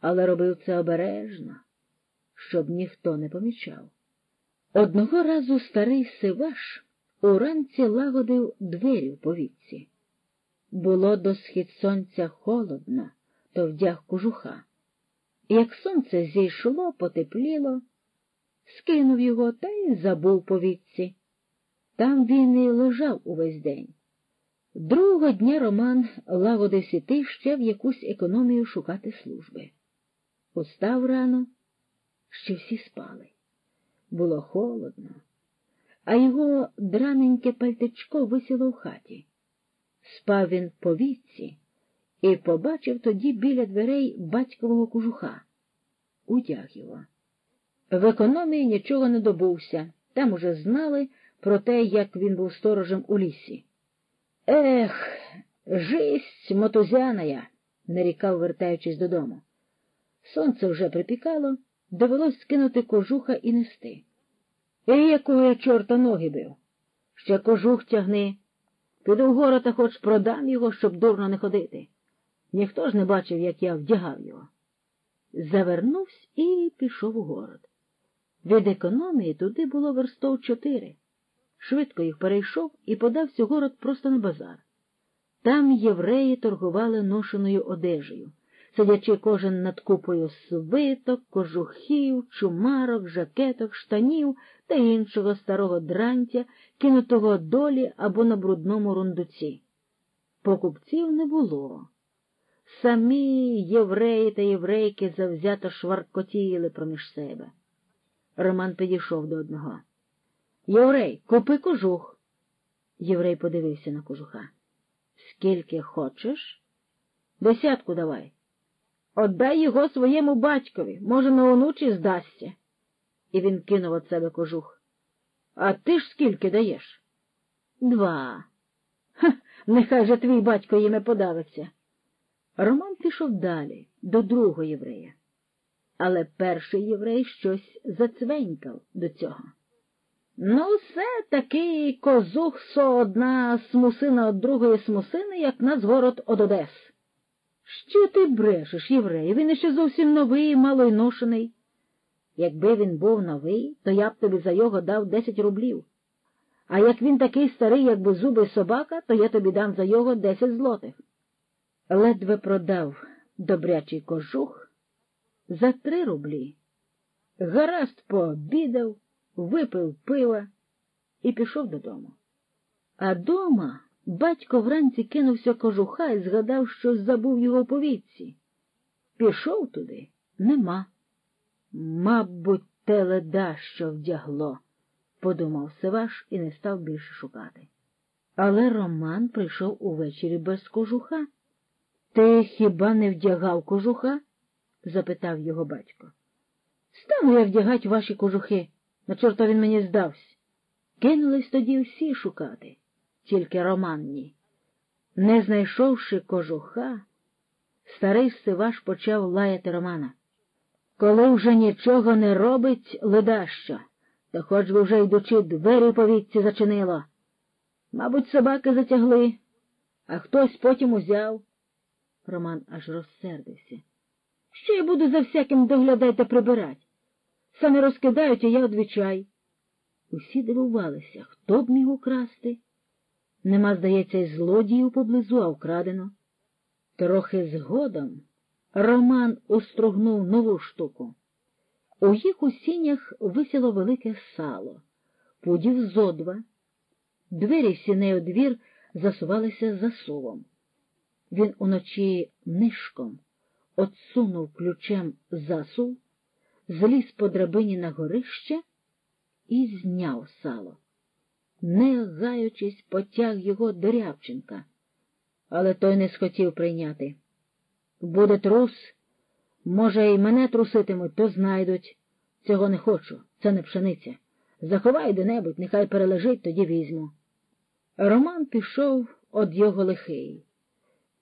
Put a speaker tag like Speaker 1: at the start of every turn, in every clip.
Speaker 1: але робив це обережно, щоб ніхто не помічав. Одного разу старий Сиваш уранці лагодив двері в повітці. Було до схід сонця холодно, то вдяг кожуха. Як сонце зійшло, потепліло, скинув його та й забув повітці. Там він і лежав увесь день. Другого дня Роман лагодився іти ще в якусь економію шукати служби. Устав рано, ще всі спали. Було холодно, а його драненьке пальтечко висіло в хаті. Спав він по віці і побачив тоді біля дверей батькового кожуха. Утяг його. В економії нічого не добувся, там уже знали про те, як він був сторожем у лісі. Ех, жисть мотузяная, нарікав, вертаючись додому. Сонце вже припікало, довелось скинути кожуха і нести. І якого я чорта ноги бив? Ще кожух тягни. Піду в город, а хоч продам його, щоб дурно не ходити. Ніхто ж не бачив, як я вдягав його. Завернувся і пішов у город. Від економії туди було верстов чотири. Швидко їх перейшов і подався в город просто на базар. Там євреї торгували ношеною одежею, сидячи кожен над купою свиток, кожухів, чумарок, жакеток, штанів та іншого старого дрантя, кинутого долі або на брудному рундуці. Покупців не було. Самі євреї та єврейки завзято шваркотіли проміж себе. Роман підійшов до одного. Єврей, купи кожух. Єврей подивився на кожуха. Скільки хочеш? Десятку давай. Отдай його своєму батькові, може, на онучі здасться. І він кинув від себе кожух. А ти ж скільки даєш? Два. Ха, нехай же твій батько їме подавиться. Роман пішов далі, до другого єврея. Але перший єврей щось зацвенькав до цього. Ну, все таки козух со одна смусина од другої смусини, як на згород од Одес. Що ти брешеш, єврей? Він іще зовсім новий, мало й ношений. Якби він був новий, то я б тобі за його дав десять рублів. А як він такий старий, як беззубий собака, то я тобі дам за його десять злотих. Ледве продав добрячий кожух за три рублі. Гаразд пообідав випив пива і пішов додому. А дома батько вранці кинувся кожуха і згадав, що забув його по вітці. Пішов туди нема. Мабуть, те леда, що вдягло, подумав Севаш і не став більше шукати. Але Роман прийшов увечері без кожуха. Ти хіба не вдягав кожуха? запитав його батько. Стану я вдягать ваші кожухи. На чорта він мені здався. Кинулись тоді всі шукати, тільки Роман ні. Не знайшовши кожуха, старий Сиваш почав лаяти Романа. Коли вже нічого не робить ледащо, то хоч би вже йдучи двері по вітці зачинило. Мабуть, собаки затягли, а хтось потім узяв. Роман аж розсердився. Що я буду за всяким доглядати та прибирать? Саме розкидають, а я одвічай. Усі дивувалися, хто б міг украсти. Нема, здається, й злодіїв поблизу, а вкрадено. Трохи згодом Роман устругнув нову штуку. У їх у сінях висіло велике сало, пудів зо два. Двері в сіней двір засувалися засувом. Він уночі нишком отсунув ключем засув зліз по драбині на горище і зняв сало. Не гаючись, потяг його до Рябченка, але той не схотів прийняти. Буде трус, може, і мене труситимуть, то знайдуть. Цього не хочу, це не пшениця. Заховай де-небудь, нехай перележить, тоді візьму. Роман пішов од його лихий.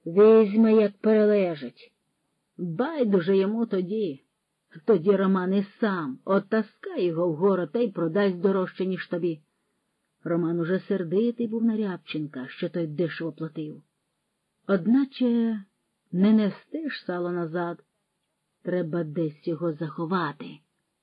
Speaker 1: Візьме, як перележить. Байдуже йому тоді. Тоді Роман і сам оттаскає його вгору та й продасть дорожче, ніж тобі. Роман уже сердитий був на Рябченка, що той дешево платив. Одначе не нести ж сало назад. Треба десь його заховати.